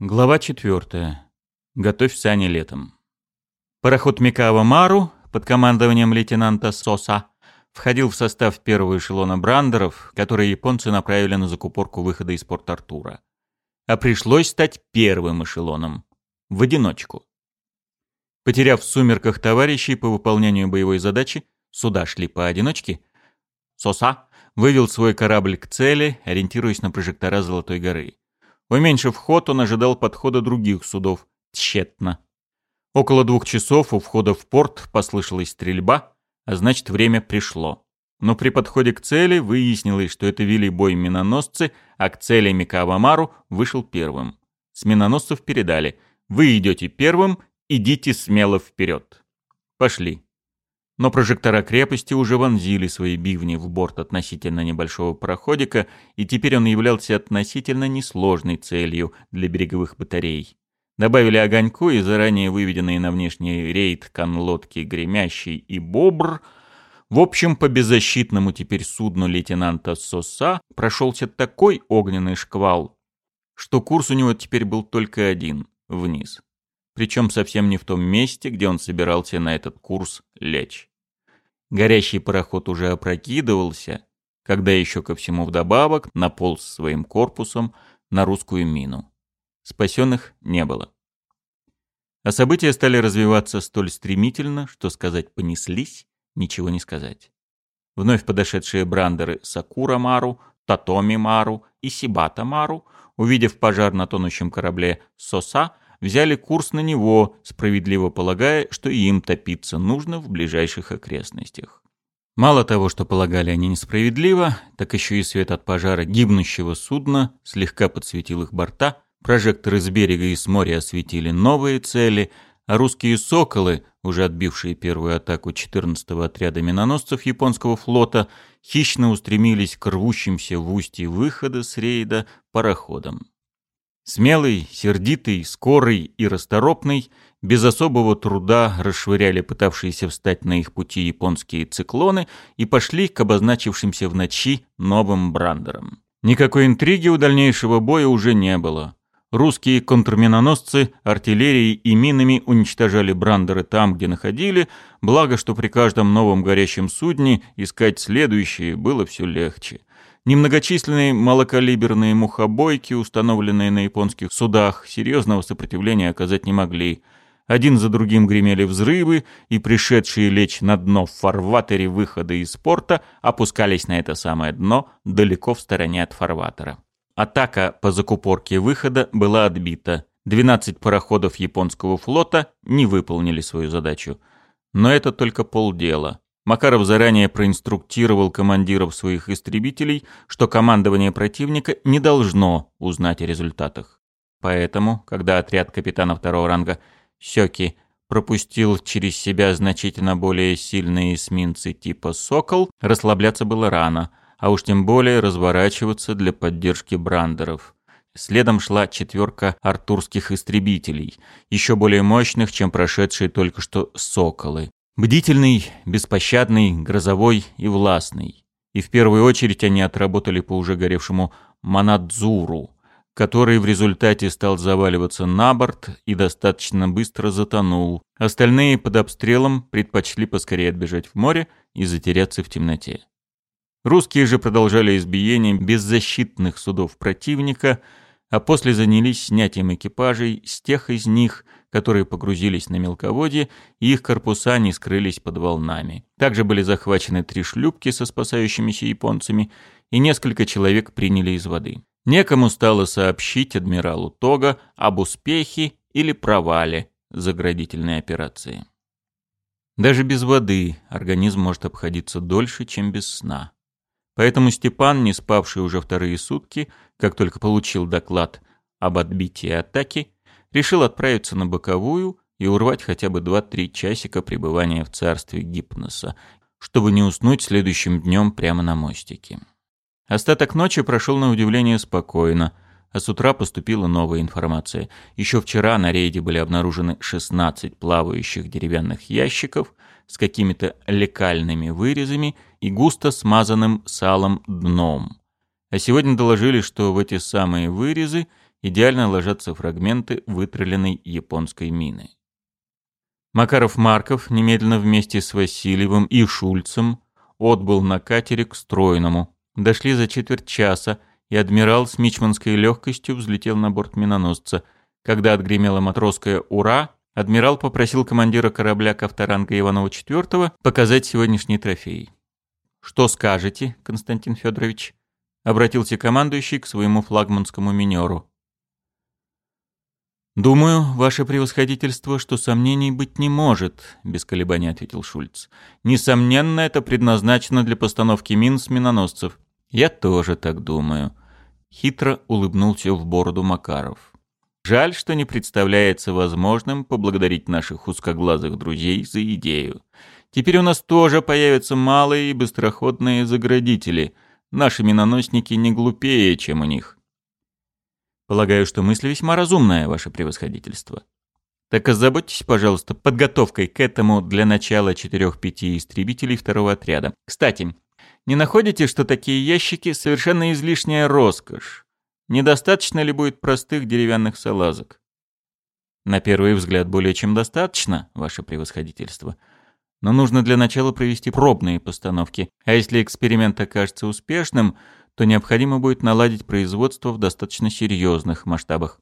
Глава 4. Готовь сани летом. Пароход Микава Мару под командованием лейтенанта Соса входил в состав первого эшелона брандеров, который японцы направили на закупорку выхода из порт Артура. А пришлось стать первым эшелоном. В одиночку. Потеряв в сумерках товарищей по выполнению боевой задачи, суда шли поодиночке, Соса вывел свой корабль к цели, ориентируясь на прожектора Золотой горы. Уменьшив ход, он ожидал подхода других судов. Тщетно. Около двух часов у входа в порт послышалась стрельба, а значит время пришло. Но при подходе к цели выяснилось, что это вели бой миноносцы, а к цели Микавамару вышел первым. С миноносцев передали «Вы идете первым, идите смело вперед». Пошли но прожектора крепости уже вонзили свои бивни в борт относительно небольшого пароходика, и теперь он являлся относительно несложной целью для береговых батарей. Добавили огоньку и заранее выведенные на внешний рейд конлодки «Гремящий» и «Бобр», в общем, по беззащитному теперь судну лейтенанта Соса прошелся такой огненный шквал, что курс у него теперь был только один — вниз. Причем совсем не в том месте, где он собирался на этот курс лечь. Горящий пароход уже опрокидывался, когда еще ко всему вдобавок наполз своим корпусом на русскую мину. Спасенных не было. А события стали развиваться столь стремительно, что сказать понеслись, ничего не сказать. Вновь подошедшие брандеры Сакура Мару, Татоми Мару и Сибата Мару, увидев пожар на тонущем корабле Соса, взяли курс на него, справедливо полагая, что им топиться нужно в ближайших окрестностях. Мало того, что полагали они несправедливо, так еще и свет от пожара гибнущего судна слегка подсветил их борта, прожекторы с берега и с моря осветили новые цели, а русские «Соколы», уже отбившие первую атаку 14-го отряда миноносцев японского флота, хищно устремились к рвущимся в устье выхода с рейда пароходам. Смелый, сердитый, скорый и расторопный без особого труда расшвыряли пытавшиеся встать на их пути японские циклоны и пошли к обозначившимся в ночи новым брандерам. Никакой интриги у дальнейшего боя уже не было. Русские контрминоносцы артиллерией и минами уничтожали брандеры там, где находили, благо, что при каждом новом горящем судне искать следующие было все легче. Немногочисленные малокалиберные мухобойки, установленные на японских судах, серьезного сопротивления оказать не могли. Один за другим гремели взрывы, и пришедшие лечь на дно в фарватере выхода из порта опускались на это самое дно далеко в стороне от фарватера. Атака по закупорке выхода была отбита. 12 пароходов японского флота не выполнили свою задачу. Но это только полдела. Макаров заранее проинструктировал командиров своих истребителей, что командование противника не должно узнать о результатах. Поэтому, когда отряд капитана второго ранга Сёки пропустил через себя значительно более сильные эсминцы типа «Сокол», расслабляться было рано, а уж тем более разворачиваться для поддержки брандеров. Следом шла четверка артурских истребителей, еще более мощных, чем прошедшие только что «Соколы». Бдительный, беспощадный, грозовой и властный. И в первую очередь они отработали по уже горевшему Манадзуру, который в результате стал заваливаться на борт и достаточно быстро затонул. Остальные под обстрелом предпочли поскорее отбежать в море и затеряться в темноте. Русские же продолжали избиение беззащитных судов противника – а после занялись снятием экипажей с тех из них, которые погрузились на мелководье, и их корпуса не скрылись под волнами. Также были захвачены три шлюпки со спасающимися японцами, и несколько человек приняли из воды. Некому стало сообщить адмиралу Тога об успехе или провале заградительной операции. Даже без воды организм может обходиться дольше, чем без сна. Поэтому Степан, не спавший уже вторые сутки, как только получил доклад об отбитии атаки, решил отправиться на боковую и урвать хотя бы 2-3 часика пребывания в царстве гипноса, чтобы не уснуть следующим днем прямо на мостике. Остаток ночи прошел на удивление спокойно, а с утра поступила новая информация. Еще вчера на рейде были обнаружены 16 плавающих деревянных ящиков с какими-то лекальными вырезами – и густо смазанным салом дном. А сегодня доложили, что в эти самые вырезы идеально ложатся фрагменты вытреленной японской мины. Макаров-Марков немедленно вместе с Васильевым и Шульцем отбыл на катере к стройному. Дошли за четверть часа, и адмирал с мичманской легкостью взлетел на борт миноносца. Когда отгремело матросская «Ура!», адмирал попросил командира корабля Ковторанга Иванова IV показать сегодняшний трофей. «Что скажете, Константин Федорович? обратился командующий к своему флагманскому минеру. «Думаю, ваше превосходительство, что сомнений быть не может», — без колебаний ответил Шульц. «Несомненно, это предназначено для постановки мин с миноносцев. Я тоже так думаю», — хитро улыбнулся в бороду Макаров. «Жаль, что не представляется возможным поблагодарить наших узкоглазых друзей за идею. Теперь у нас тоже появятся малые и быстроходные заградители. Наши миноносники не глупее, чем у них. Полагаю, что мысль весьма разумная, ваше превосходительство. Так озаботьтесь, пожалуйста, подготовкой к этому для начала 4-5 истребителей второго отряда. Кстати, не находите, что такие ящики совершенно излишняя роскошь? Недостаточно ли будет простых деревянных салазок? На первый взгляд более чем достаточно, ваше превосходительство. Но нужно для начала провести пробные постановки, а если эксперимент окажется успешным, то необходимо будет наладить производство в достаточно серьезных масштабах.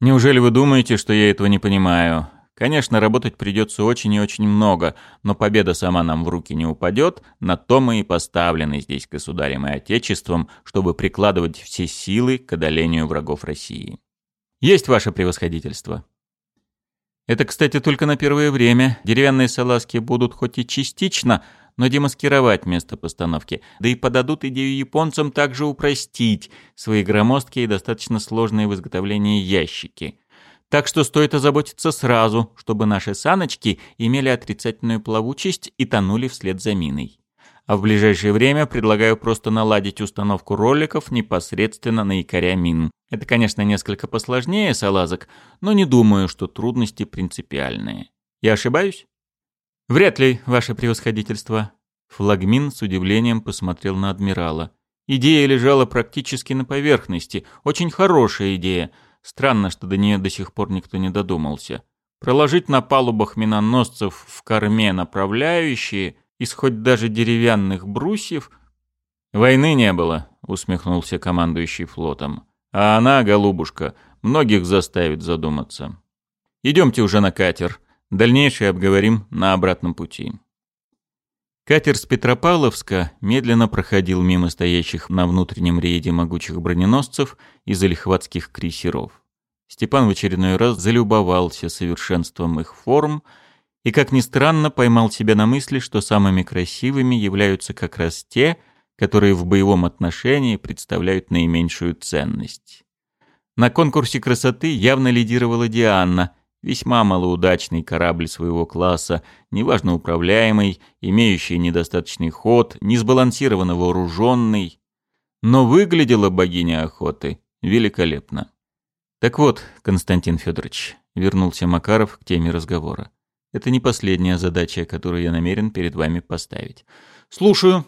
Неужели вы думаете, что я этого не понимаю? Конечно, работать придется очень и очень много, но победа сама нам в руки не упадет, на то мы и поставлены здесь государем и отечеством, чтобы прикладывать все силы к одолению врагов России. Есть ваше превосходительство. Это, кстати, только на первое время. Деревянные салазки будут хоть и частично, но демаскировать место постановки. Да и подадут идею японцам также упростить свои громоздкие и достаточно сложные в изготовлении ящики. Так что стоит озаботиться сразу, чтобы наши саночки имели отрицательную плавучесть и тонули вслед за миной а в ближайшее время предлагаю просто наладить установку роликов непосредственно на якоря мин. Это, конечно, несколько посложнее салазок, но не думаю, что трудности принципиальные. Я ошибаюсь? Вряд ли, ваше превосходительство. Флагмин с удивлением посмотрел на адмирала. Идея лежала практически на поверхности. Очень хорошая идея. Странно, что до нее до сих пор никто не додумался. Проложить на палубах миноносцев в корме направляющие – из хоть даже деревянных брусьев. «Войны не было», — усмехнулся командующий флотом. «А она, голубушка, многих заставит задуматься. Идемте уже на катер. Дальнейшее обговорим на обратном пути». Катер с Петропавловска медленно проходил мимо стоящих на внутреннем рейде могучих броненосцев и залихватских крейсеров. Степан в очередной раз залюбовался совершенством их форм — и, как ни странно, поймал себя на мысли, что самыми красивыми являются как раз те, которые в боевом отношении представляют наименьшую ценность. На конкурсе красоты явно лидировала Диана, весьма малоудачный корабль своего класса, неважно управляемый, имеющий недостаточный ход, несбалансированно вооруженный. Но выглядела богиня охоты великолепно. Так вот, Константин Федорович, вернулся Макаров к теме разговора. Это не последняя задача, которую я намерен перед вами поставить. Слушаю.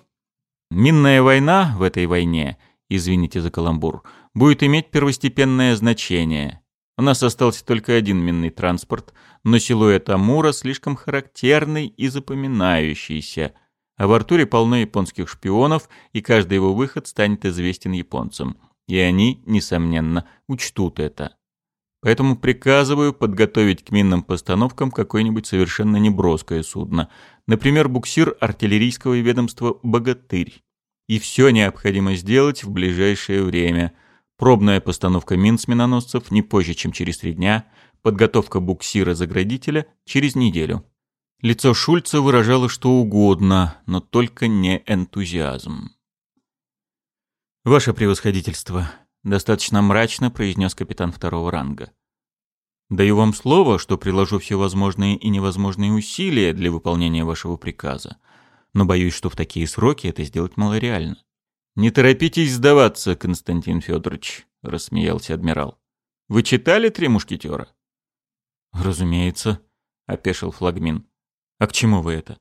Минная война в этой войне, извините за каламбур, будет иметь первостепенное значение. У нас остался только один минный транспорт, но силуэт Амура слишком характерный и запоминающийся. А в Артуре полно японских шпионов, и каждый его выход станет известен японцам. И они, несомненно, учтут это. Поэтому приказываю подготовить к минным постановкам какое-нибудь совершенно неброское судно. Например, буксир артиллерийского ведомства «Богатырь». И все необходимо сделать в ближайшее время. Пробная постановка мин с миноносцев не позже, чем через три дня. Подготовка буксира-заградителя через неделю. Лицо Шульца выражало что угодно, но только не энтузиазм. «Ваше превосходительство», — достаточно мрачно произнес капитан второго ранга. «Даю вам слово, что приложу все возможные и невозможные усилия для выполнения вашего приказа, но боюсь, что в такие сроки это сделать малореально». «Не торопитесь сдаваться, Константин Федорович», — рассмеялся адмирал. «Вы читали «Три мушкетера»?» «Разумеется», — опешил Флагмин. «А к чему вы это?»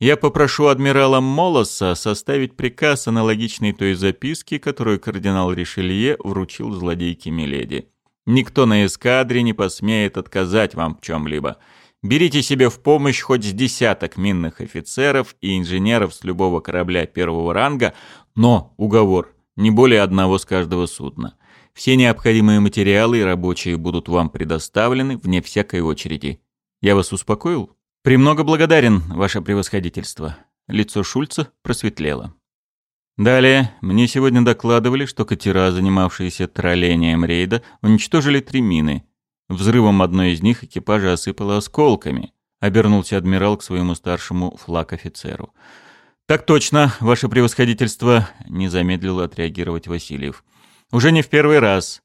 Я попрошу адмирала Молоса составить приказ, аналогичный той записке, которую кардинал Ришелье вручил злодейке Миледи. Никто на эскадре не посмеет отказать вам в чем-либо. Берите себе в помощь хоть с десяток минных офицеров и инженеров с любого корабля первого ранга, но уговор – не более одного с каждого судна. Все необходимые материалы и рабочие будут вам предоставлены вне всякой очереди. Я вас успокоил?» «Премного благодарен, ваше превосходительство». Лицо Шульца просветлело. Далее, мне сегодня докладывали, что катера, занимавшиеся троллением рейда, уничтожили три мины. Взрывом одной из них экипажа осыпало осколками. Обернулся адмирал к своему старшему флаг-офицеру. «Так точно, ваше превосходительство», — не замедлил отреагировать Васильев. «Уже не в первый раз.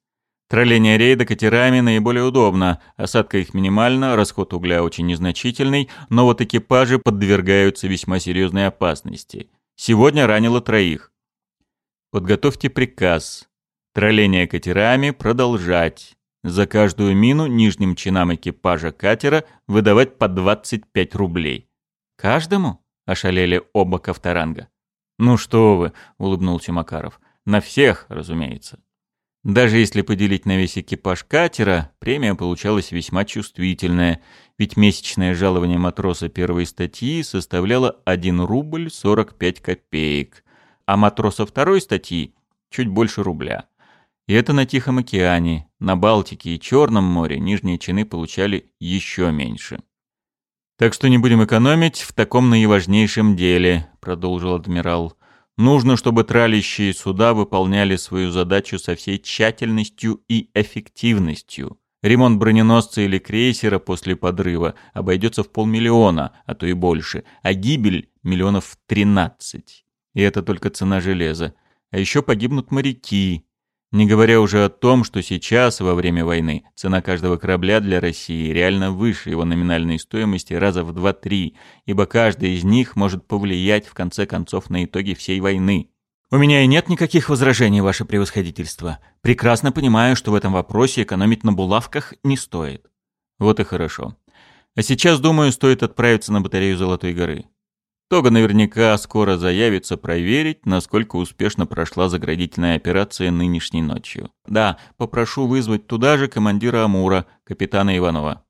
Троление рейда катерами наиболее удобно, осадка их минимальна, расход угля очень незначительный, но вот экипажи подвергаются весьма серьезной опасности. Сегодня ранило троих. Подготовьте приказ. Троление катерами продолжать. За каждую мину нижним чинам экипажа катера выдавать по 25 рублей. «Каждому?» – ошалели оба Ковторанга. «Ну что вы!» – улыбнулся Макаров. «На всех, разумеется». Даже если поделить на весь экипаж катера, премия получалась весьма чувствительная, ведь месячное жалование матроса первой статьи составляло 1 рубль 45 копеек, а матроса второй статьи – чуть больше рубля. И это на Тихом океане, на Балтике и Черном море нижние чины получали еще меньше. «Так что не будем экономить в таком наиважнейшем деле», – продолжил адмирал. Нужно, чтобы тралящие суда выполняли свою задачу со всей тщательностью и эффективностью. Ремонт броненосца или крейсера после подрыва обойдется в полмиллиона, а то и больше, а гибель – миллионов в 13. И это только цена железа. А еще погибнут моряки, не говоря уже о том, что сейчас, во время войны, цена каждого корабля для России реально выше его номинальной стоимости раза в 2-3, ибо каждый из них может повлиять в конце концов на итоги всей войны. У меня и нет никаких возражений, ваше превосходительство. Прекрасно понимаю, что в этом вопросе экономить на булавках не стоит. Вот и хорошо. А сейчас, думаю, стоит отправиться на батарею Золотой горы. Тога наверняка скоро заявится проверить, насколько успешно прошла заградительная операция нынешней ночью. Да, попрошу вызвать туда же командира Амура, капитана Иванова.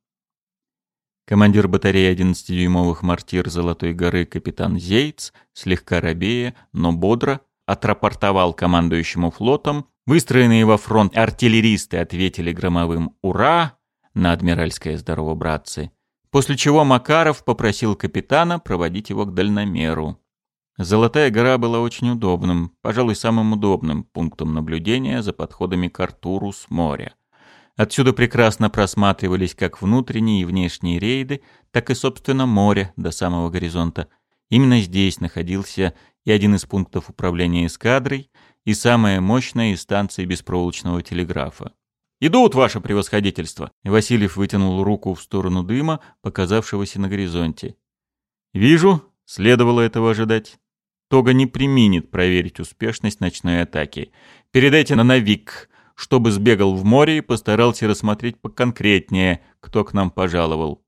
Командир батареи 11-дюймовых мортир Золотой горы капитан Зейц, слегка робея, но бодро, отрапортовал командующему флотом. Выстроенные во фронт артиллеристы ответили громовым «Ура!» на адмиральское «Здорово, братцы!» после чего Макаров попросил капитана проводить его к дальномеру. Золотая гора была очень удобным, пожалуй, самым удобным пунктом наблюдения за подходами к Артуру с моря. Отсюда прекрасно просматривались как внутренние и внешние рейды, так и, собственно, море до самого горизонта. Именно здесь находился и один из пунктов управления эскадрой, и самая мощная из станций беспроволочного телеграфа. «Идут, ваше превосходительство!» Васильев вытянул руку в сторону дыма, показавшегося на горизонте. «Вижу, следовало этого ожидать». Тога не применит проверить успешность ночной атаки. Передайте на Навик, чтобы сбегал в море и постарался рассмотреть поконкретнее, кто к нам пожаловал.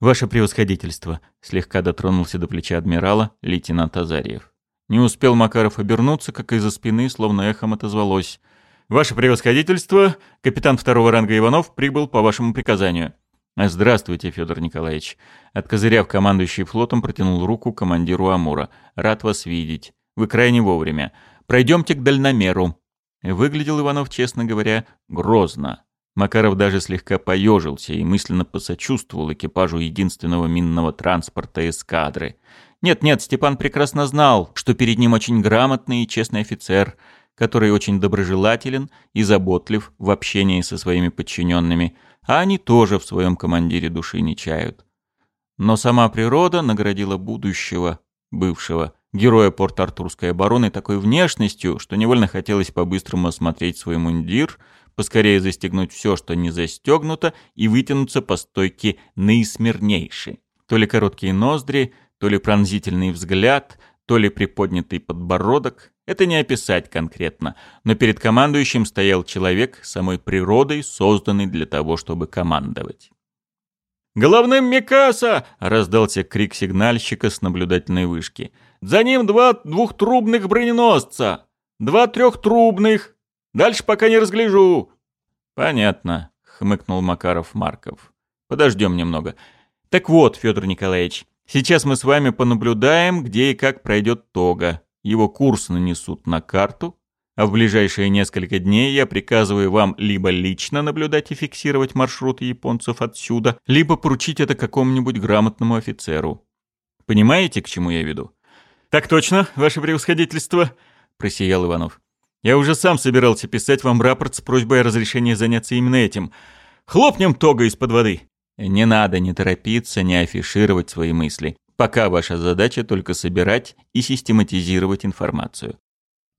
«Ваше превосходительство», — слегка дотронулся до плеча адмирала лейтенант Азарьев. Не успел Макаров обернуться, как из-за спины, словно эхом отозвалось — «Ваше превосходительство, капитан второго ранга Иванов прибыл по вашему приказанию». «Здравствуйте, Федор Николаевич». Откозыряв командующий флотом, протянул руку командиру Амура. «Рад вас видеть. Вы крайне вовремя. Пройдемте к дальномеру». Выглядел Иванов, честно говоря, грозно. Макаров даже слегка поежился и мысленно посочувствовал экипажу единственного минного транспорта эскадры. Нет-нет, Степан прекрасно знал, что перед ним очень грамотный и честный офицер – который очень доброжелателен и заботлив в общении со своими подчиненными, а они тоже в своем командире души не чают. Но сама природа наградила будущего, бывшего, героя Порт-Артурской обороны такой внешностью, что невольно хотелось по-быстрому осмотреть свой мундир, поскорее застегнуть все, что не застегнуто, и вытянуться по стойке наисмирнейшей. То ли короткие ноздри, то ли пронзительный взгляд — то ли приподнятый подбородок. Это не описать конкретно, но перед командующим стоял человек самой природой, созданный для того, чтобы командовать. «Головным Микаса!» — раздался крик сигнальщика с наблюдательной вышки. «За ним два двухтрубных броненосца! Два трехтрубных! Дальше пока не разгляжу!» «Понятно», — хмыкнул Макаров Марков. «Подождем немного. Так вот, Федор Николаевич, Сейчас мы с вами понаблюдаем, где и как пройдет Тога. Его курс нанесут на карту, а в ближайшие несколько дней я приказываю вам либо лично наблюдать и фиксировать маршруты японцев отсюда, либо поручить это какому-нибудь грамотному офицеру. Понимаете, к чему я веду? «Так точно, ваше превосходительство», — просиял Иванов. «Я уже сам собирался писать вам рапорт с просьбой о разрешении заняться именно этим. Хлопнем тога из-под воды». Не надо не торопиться, не афишировать свои мысли. Пока ваша задача только собирать и систематизировать информацию.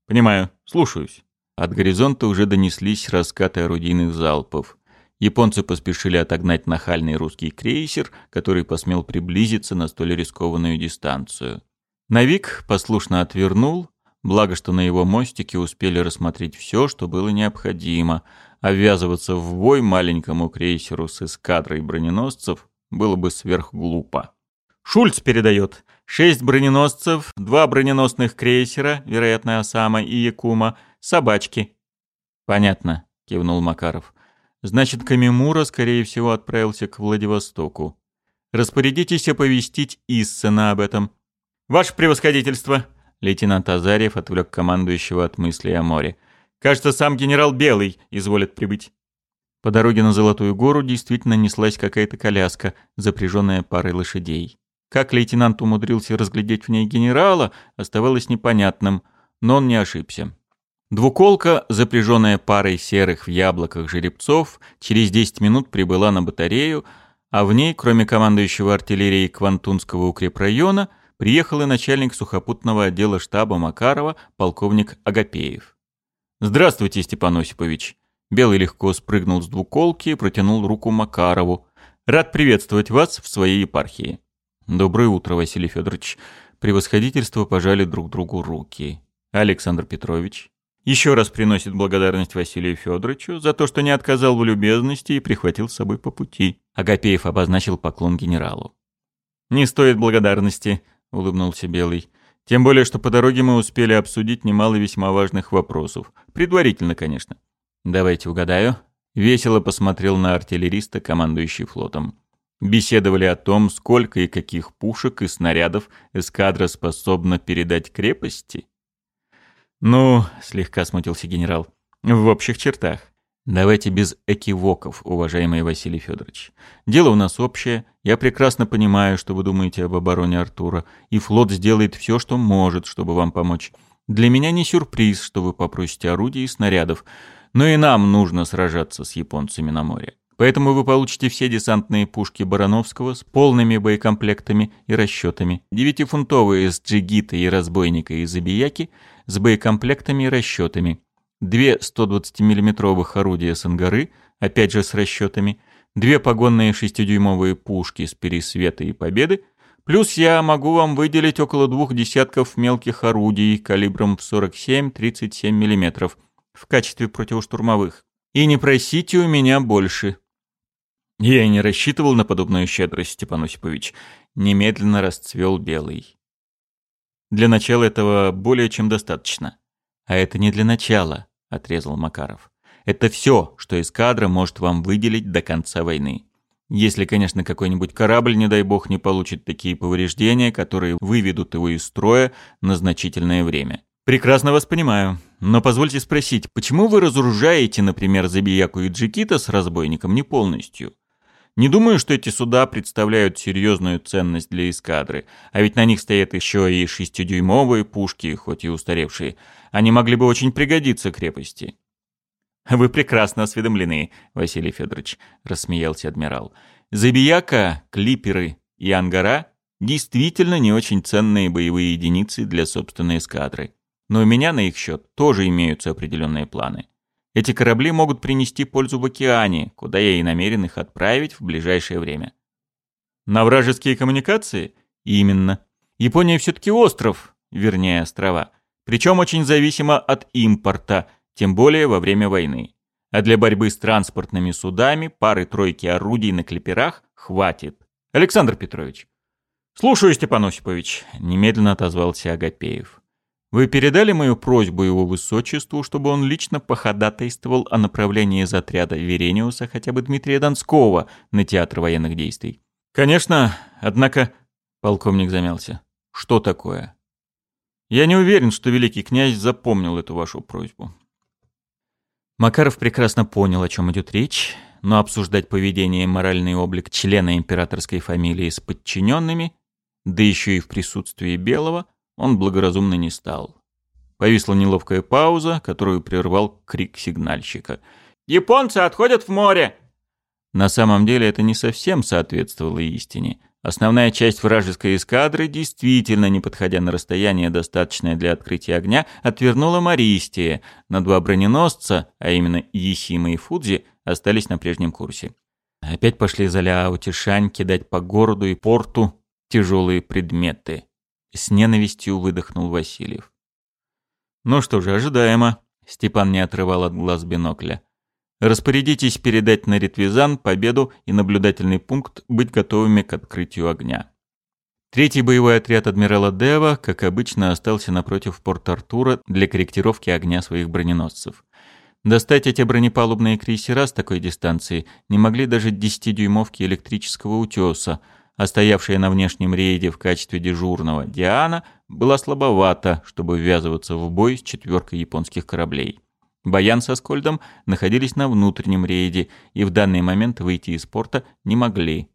Понимаю, слушаюсь. От горизонта уже донеслись раскаты орудийных залпов. Японцы поспешили отогнать нахальный русский крейсер, который посмел приблизиться на столь рискованную дистанцию. Навик послушно отвернул, благо что на его мостике успели рассмотреть все, что было необходимо, а ввязываться в бой маленькому крейсеру с эскадрой броненосцев было бы сверхглупо. Шульц передает. Шесть броненосцев, два броненосных крейсера, вероятно, Осама и Якума, собачки. Понятно, кивнул Макаров. Значит, Камимура, скорее всего, отправился к Владивостоку. Распорядитесь оповестить Иссена об этом. Ваше превосходительство! Лейтенант Азарьев отвлек командующего от мысли о море. Кажется, сам генерал Белый изволит прибыть». По дороге на Золотую гору действительно неслась какая-то коляска, запряженная парой лошадей. Как лейтенант умудрился разглядеть в ней генерала, оставалось непонятным, но он не ошибся. Двуколка, запряженная парой серых в яблоках жеребцов, через 10 минут прибыла на батарею, а в ней, кроме командующего артиллерией Квантунского укрепрайона, приехал и начальник сухопутного отдела штаба Макарова, полковник Агапеев. «Здравствуйте, Степан Осипович». Белый легко спрыгнул с двуколки и протянул руку Макарову. «Рад приветствовать вас в своей епархии». «Доброе утро, Василий Федорович». Превосходительство пожали друг другу руки. Александр Петрович еще раз приносит благодарность Василию Федоровичу за то, что не отказал в любезности и прихватил с собой по пути. Агапеев обозначил поклон генералу. «Не стоит благодарности», — улыбнулся Белый. Тем более, что по дороге мы успели обсудить немало весьма важных вопросов. Предварительно, конечно. Давайте угадаю. Весело посмотрел на артиллериста, командующий флотом. Беседовали о том, сколько и каких пушек и снарядов эскадра способна передать крепости. «Ну», — слегка смутился генерал, — «в общих чертах. Давайте без экивоков, уважаемый Василий Федорович. Дело у нас общее. Я прекрасно понимаю, что вы думаете об обороне Артура, и флот сделает все, что может, чтобы вам помочь. Для меня не сюрприз, что вы попросите орудий и снарядов, но и нам нужно сражаться с японцами на море. Поэтому вы получите все десантные пушки Барановского с полными боекомплектами и расчетами, девятифунтовые с джигита и разбойника и забияки с боекомплектами и расчетами – две 120 миллиметровых орудия «Сангары», опять же с расчетами, две погонные 6-дюймовые пушки с «Пересвета» и «Победы», плюс я могу вам выделить около двух десятков мелких орудий калибром в 47-37 мм в качестве противоштурмовых. И не просите у меня больше. Я не рассчитывал на подобную щедрость, Степан Осипович. Немедленно расцвел белый. Для начала этого более чем достаточно. А это не для начала. — отрезал Макаров. «Это все, что эскадра может вам выделить до конца войны. Если, конечно, какой-нибудь корабль, не дай бог, не получит такие повреждения, которые выведут его из строя на значительное время». «Прекрасно вас понимаю. Но позвольте спросить, почему вы разоружаете, например, Забияку и Джикита с разбойником не полностью?» Не думаю, что эти суда представляют серьезную ценность для эскадры, а ведь на них стоят еще и шестидюймовые пушки, хоть и устаревшие. Они могли бы очень пригодиться крепости. «Вы прекрасно осведомлены, Василий Федорович», — рассмеялся адмирал. «Забияка, клиперы и ангара действительно не очень ценные боевые единицы для собственной эскадры. Но у меня на их счет тоже имеются определенные планы. Эти корабли могут принести пользу в океане, куда я и намерен их отправить в ближайшее время. На вражеские коммуникации? Именно. Япония все-таки остров, вернее острова. Причем очень зависима от импорта, тем более во время войны. А для борьбы с транспортными судами пары-тройки орудий на клеперах хватит. Александр Петрович. Слушаю, Степан Осипович, немедленно отозвался Агапеев. Вы передали мою просьбу его высочеству, чтобы он лично походатайствовал о направлении из отряда Верениуса хотя бы Дмитрия Донского на театр военных действий. Конечно, однако... Полковник замялся. Что такое? Я не уверен, что великий князь запомнил эту вашу просьбу. Макаров прекрасно понял, о чем идет речь, но обсуждать поведение и моральный облик члена императорской фамилии с подчиненными, да еще и в присутствии Белого – он благоразумно не стал. Повисла неловкая пауза, которую прервал крик сигнальщика. «Японцы отходят в море!» На самом деле это не совсем соответствовало истине. Основная часть вражеской эскадры, действительно не подходя на расстояние, достаточное для открытия огня, отвернула Мористия, На два броненосца, а именно Исима и Фудзи, остались на прежнем курсе. Опять пошли за Ляо Тишань кидать по городу и порту тяжелые предметы. С ненавистью выдохнул Васильев. Ну что же, ожидаемо. Степан не отрывал от глаз бинокля. Распорядитесь передать на ретвизан победу и наблюдательный пункт быть готовыми к открытию огня. Третий боевой отряд адмирала Дева, как обычно, остался напротив Порт-Артура для корректировки огня своих броненосцев. Достать эти бронепалубные крейсера с такой дистанции не могли даже 10-дюймовки электрического утеса, а стоявшая на внешнем рейде в качестве дежурного Диана была слабовата, чтобы ввязываться в бой с четверкой японских кораблей. Баян со Скольдом находились на внутреннем рейде и в данный момент выйти из порта не могли.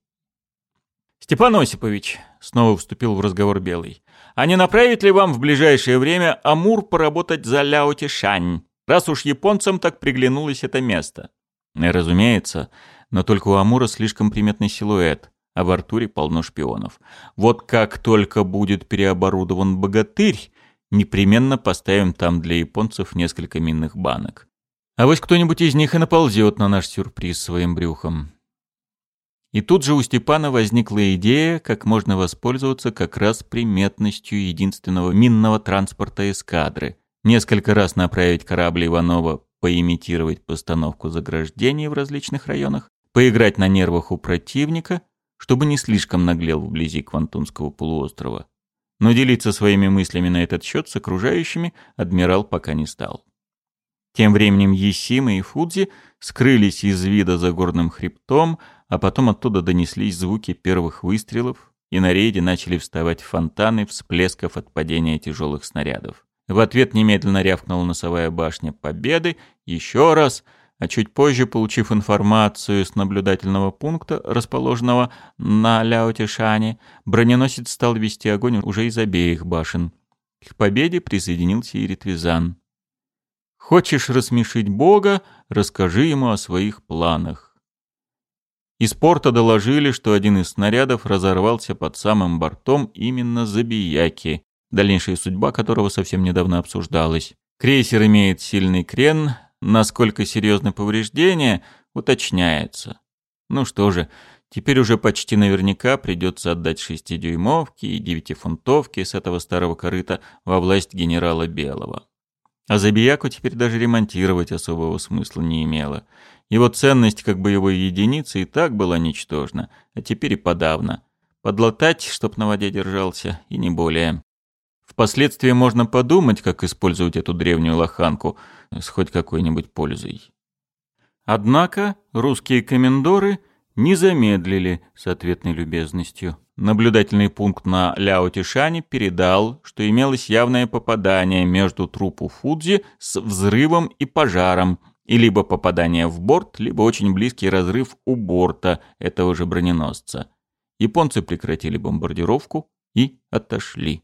«Степан Осипович», — снова вступил в разговор Белый, — «а не направит ли вам в ближайшее время Амур поработать за Ляо Тишань, раз уж японцам так приглянулось это место?» «Разумеется, но только у Амура слишком приметный силуэт а в Артуре полно шпионов. Вот как только будет переоборудован богатырь, непременно поставим там для японцев несколько минных банок. А вось кто-нибудь из них и наползет на наш сюрприз своим брюхом. И тут же у Степана возникла идея, как можно воспользоваться как раз приметностью единственного минного транспорта эскадры. Несколько раз направить корабль Иванова поимитировать постановку заграждений в различных районах, поиграть на нервах у противника – чтобы не слишком наглел вблизи Квантунского полуострова. Но делиться своими мыслями на этот счет с окружающими адмирал пока не стал. Тем временем Есима и Фудзи скрылись из вида за горным хребтом, а потом оттуда донеслись звуки первых выстрелов, и на рейде начали вставать фонтаны всплесков от падения тяжелых снарядов. В ответ немедленно рявкнула носовая башня Победы еще раз — а чуть позже, получив информацию с наблюдательного пункта, расположенного на Ляотишане, броненосец стал вести огонь уже из обеих башен. К победе присоединился и Ритвизан. «Хочешь рассмешить Бога? Расскажи ему о своих планах». Из порта доложили, что один из снарядов разорвался под самым бортом именно Забияки, дальнейшая судьба которого совсем недавно обсуждалась. Крейсер имеет сильный крен — насколько серьезны повреждения, уточняется. Ну что же, теперь уже почти наверняка придется отдать шестидюймовки и девятифунтовки с этого старого корыта во власть генерала Белого. А забияку теперь даже ремонтировать особого смысла не имело. Его ценность как боевой единицы и так была ничтожна, а теперь и подавно. Подлатать, чтоб на воде держался, и не более. Впоследствии можно подумать, как использовать эту древнюю лоханку — с хоть какой-нибудь пользой. Однако русские комендоры не замедлили с ответной любезностью. Наблюдательный пункт на Ляо Тишане передал, что имелось явное попадание между трупу Фудзи с взрывом и пожаром, и либо попадание в борт, либо очень близкий разрыв у борта этого же броненосца. Японцы прекратили бомбардировку и отошли.